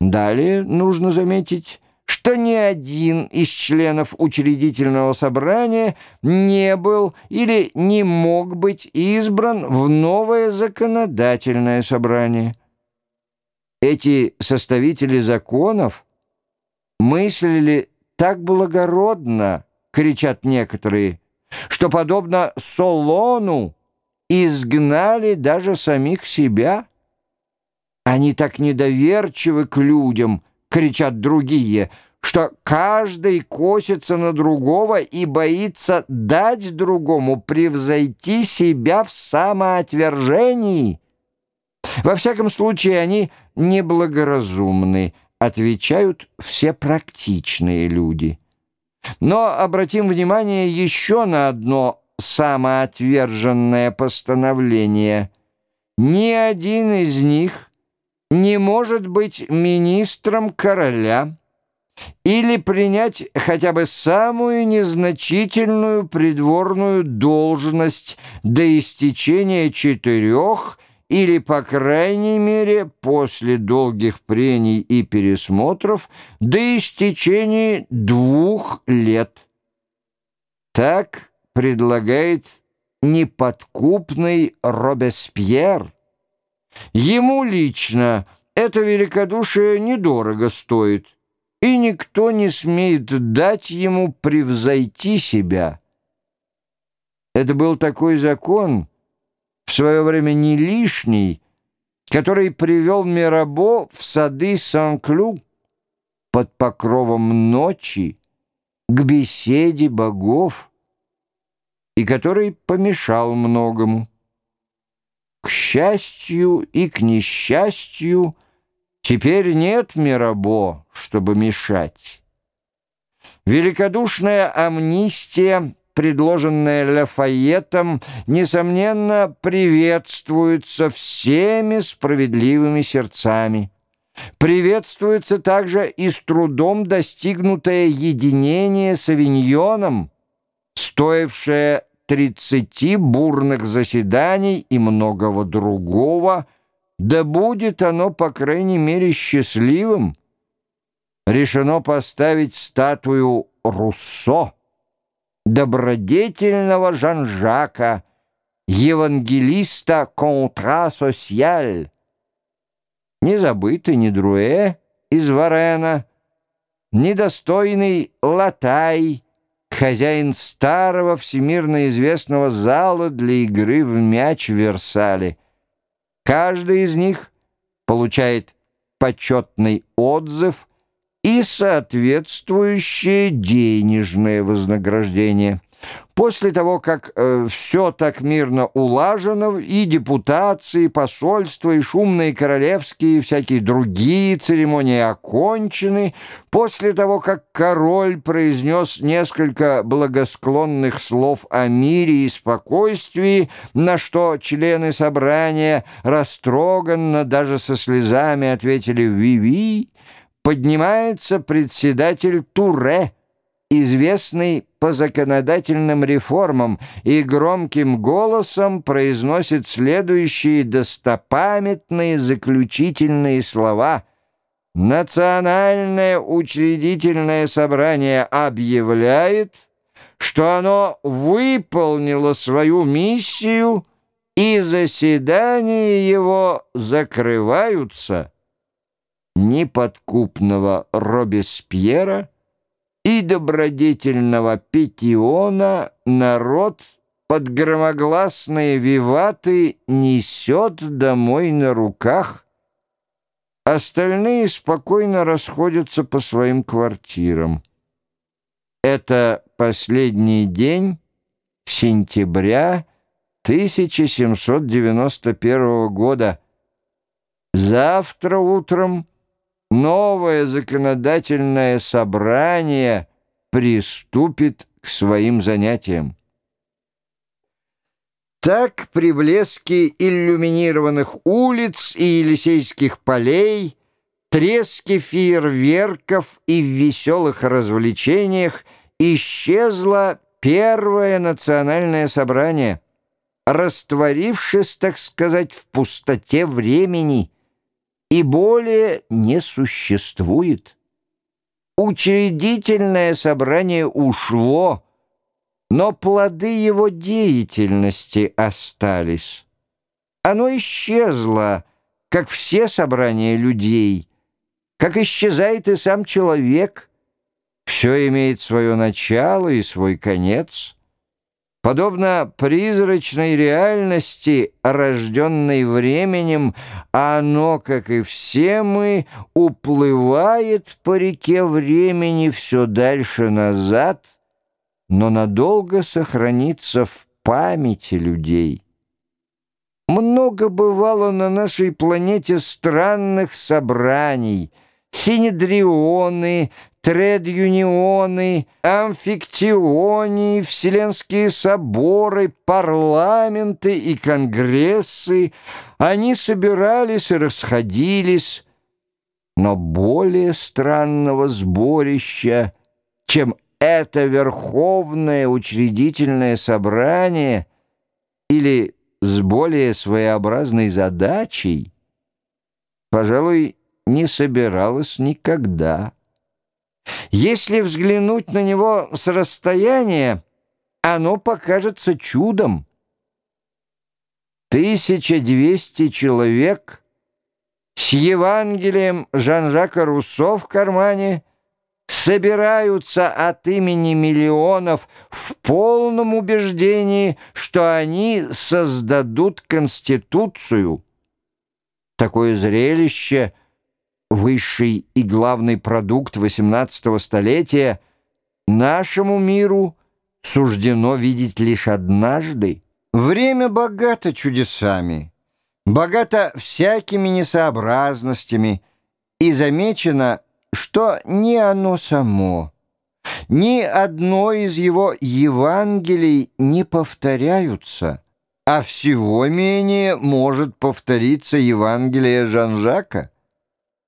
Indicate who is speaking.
Speaker 1: Далее нужно заметить, что ни один из членов учредительного собрания не был или не мог быть избран в новое законодательное собрание. Эти составители законов мыслили так благородно, кричат некоторые, что, подобно Солону, изгнали даже самих себя. Они так недоверчивы к людям, кричат другие, что каждый косится на другого и боится дать другому превзойти себя в самоотвержении. Во всяком случае, они неблагоразумны, отвечают все практичные люди. Но обратим внимание еще на одно самоотверженное постановление. Ни один из них не может быть министром короля или принять хотя бы самую незначительную придворную должность до истечения четырех или, по крайней мере, после долгих прений и пересмотров, до истечения двух лет. Так предлагает неподкупный Робеспьер – Ему лично это великодушие недорого стоит, и никто не смеет дать ему превзойти себя. Это был такой закон, в свое время не лишний, который привел Мирабо в сады Сан-Клю под покровом ночи к беседе богов и который помешал многому. К счастью и к несчастью, теперь нет Мирабо, чтобы мешать. Великодушная амнистия, предложенная Лафайетом, несомненно, приветствуется всеми справедливыми сердцами. Приветствуется также и с трудом достигнутое единение с Авиньоном, стоившее тридцати бурных заседаний и многого другого, да будет оно, по крайней мере, счастливым. Решено поставить статую Руссо, добродетельного Жан-Жака, евангелиста контра социаль. Не забытый ни Друэ из Варена, недостойный Латай — хозяин старого всемирно известного зала для игры в мяч в Версале. Каждый из них получает почетный отзыв и соответствующее денежное вознаграждение – После того, как э, все так мирно улажено, и депутации, и посольства, и шумные королевские, и всякие другие церемонии окончены, после того, как король произнес несколько благосклонных слов о мире и спокойствии, на что члены собрания растроганно, даже со слезами ответили «Ви-ви», поднимается председатель Туре, известный по законодательным реформам и громким голосом произносит следующие достопамятные заключительные слова. «Национальное учредительное собрание объявляет, что оно выполнило свою миссию и заседания его закрываются» неподкупного Робеспьера – и добродетельного Петиона народ под громогласные виваты несет домой на руках. Остальные спокойно расходятся по своим квартирам. Это последний день сентября 1791 года. Завтра утром новое законодательное собрание приступит к своим занятиям. Так при блеске иллюминированных улиц и Елисейских полей, треске фейерверков и в веселых развлечениях исчезло первое национальное собрание, растворившись, так сказать, в пустоте времени – и более не существует. Учредительное собрание ушло, но плоды его деятельности остались. Оно исчезло, как все собрания людей, как исчезает и сам человек. Все имеет свое начало и свой конец. Подобно призрачной реальности, рожденной временем, оно, как и все мы, уплывает по реке времени все дальше назад, но надолго сохранится в памяти людей. Много бывало на нашей планете странных собраний, синедрионы, тред-юнионы, амфиктионии, вселенские соборы, парламенты и конгрессы. Они собирались и расходились, но более странного сборища, чем это Верховное учредительное собрание или с более своеобразной задачей, пожалуй, не собиралась никогда. Если взглянуть на него с расстояния, оно покажется чудом. 1200 человек с Евангелием Жан-Жака Руссо в кармане собираются от имени миллионов в полном убеждении, что они создадут Конституцию. Такое зрелище — высший и главный продукт XVIII столетия, нашему миру суждено видеть лишь однажды. Время богато чудесами, богато всякими несообразностями, и замечено, что ни оно само, ни одно из его Евангелий не повторяются, а всего менее может повториться Евангелие Жан-Жака.